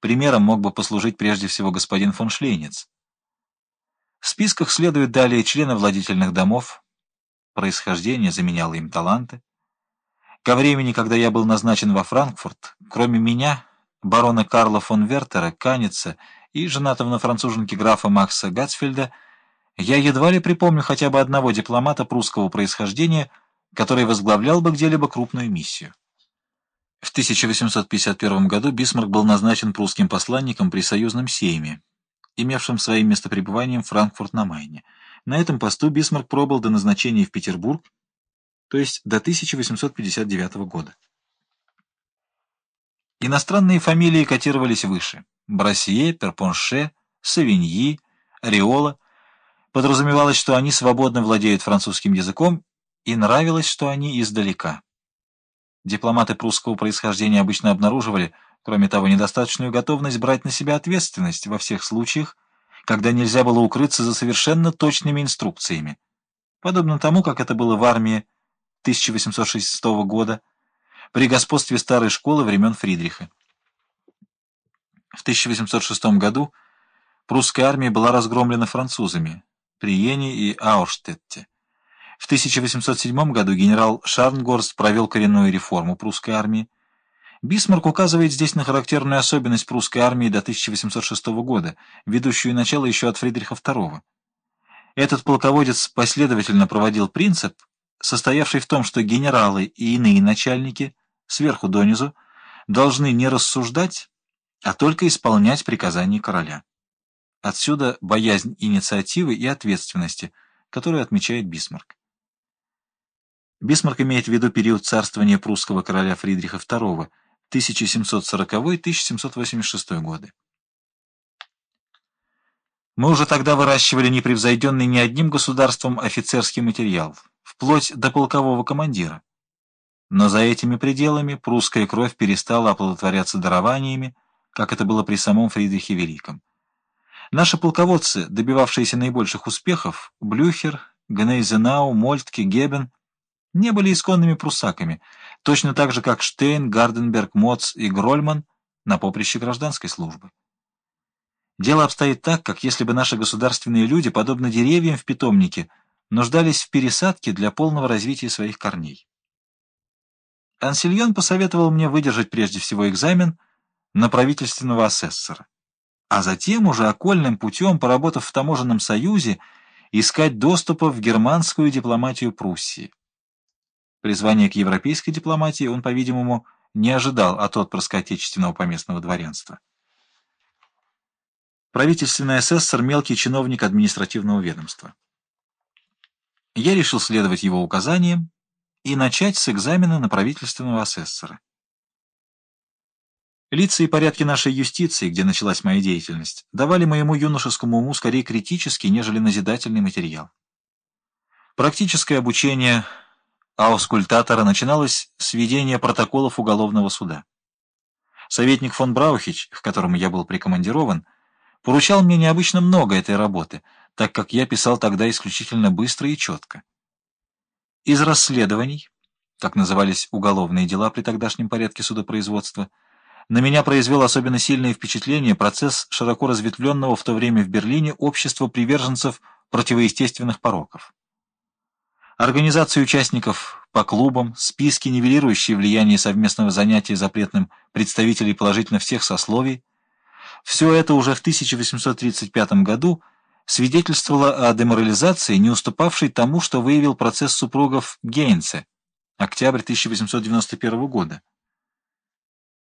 Примером мог бы послужить прежде всего господин фон Шлейниц. В списках следуют далее члены владительных домов, происхождение заменяло им таланты. Ко времени, когда я был назначен во Франкфурт, кроме меня, барона Карла фон Вертера, Каница и женатого на француженке графа Макса Гатсфельда, я едва ли припомню хотя бы одного дипломата прусского происхождения, который возглавлял бы где-либо крупную миссию. В 1851 году Бисмарк был назначен прусским посланником при союзном сейме, имевшем своим местопребыванием Франкфурт на этом посту Бисмарк пробыл до назначения в Петербург, то есть до 1859 года. Иностранные фамилии котировались выше. Брасье, Перпонше, Савиньи, Ориола. Подразумевалось, что они свободно владеют французским языком, и нравилось, что они издалека. Дипломаты прусского происхождения обычно обнаруживали, кроме того, недостаточную готовность брать на себя ответственность во всех случаях, когда нельзя было укрыться за совершенно точными инструкциями. Подобно тому, как это было в армии 1806 года, при господстве старой школы времен Фридриха. В 1806 году прусская армия была разгромлена французами при Йене и Аурштетте. В 1807 году генерал Шарнгорст провел коренную реформу прусской армии. Бисмарк указывает здесь на характерную особенность прусской армии до 1806 года, ведущую начало еще от Фридриха II. Этот полководец последовательно проводил принцип, состоявший в том, что генералы и иные начальники, сверху донизу, должны не рассуждать, а только исполнять приказания короля. Отсюда боязнь инициативы и ответственности, которую отмечает Бисмарк. Бисмарк имеет в виду период царствования прусского короля Фридриха II 1740-1786 годы. Мы уже тогда выращивали непревзойденный ни одним государством офицерский материал, вплоть до полкового командира. Но за этими пределами прусская кровь перестала оплодотворяться дарованиями, как это было при самом Фридрихе Великом. Наши полководцы, добивавшиеся наибольших успехов, Блюхер, Гнейзенау, Мольтке, Гебен, не были исконными прусаками, точно так же, как Штейн, Гарденберг, Моц и Грольман на поприще гражданской службы. Дело обстоит так, как если бы наши государственные люди, подобно деревьям в питомнике, нуждались в пересадке для полного развития своих корней. Ансельон посоветовал мне выдержать прежде всего экзамен на правительственного асессора, а затем уже окольным путем, поработав в таможенном союзе, искать доступа в германскую дипломатию Пруссии. Призвание к европейской дипломатии он, по-видимому, не ожидал от отпрыска отечественного поместного дворянства. Правительственный асессор – мелкий чиновник административного ведомства. Я решил следовать его указаниям и начать с экзамена на правительственного асессора. Лица и порядки нашей юстиции, где началась моя деятельность, давали моему юношескому уму скорее критический, нежели назидательный материал. Практическое обучение аускультатора начиналось с ведения протоколов уголовного суда. Советник фон Браухич, к которому я был прикомандирован, поручал мне необычно много этой работы, так как я писал тогда исключительно быстро и четко. Из расследований, так назывались уголовные дела при тогдашнем порядке судопроизводства, на меня произвел особенно сильное впечатление процесс широко разветвленного в то время в Берлине общества приверженцев противоестественных пороков. Организация участников по клубам, списки, нивелирующие влияние совместного занятия запретным представителей положительно всех сословий, все это уже в 1835 году – свидетельствовало о деморализации, не уступавшей тому, что выявил процесс супругов Гейнсе, октябрь 1891 года.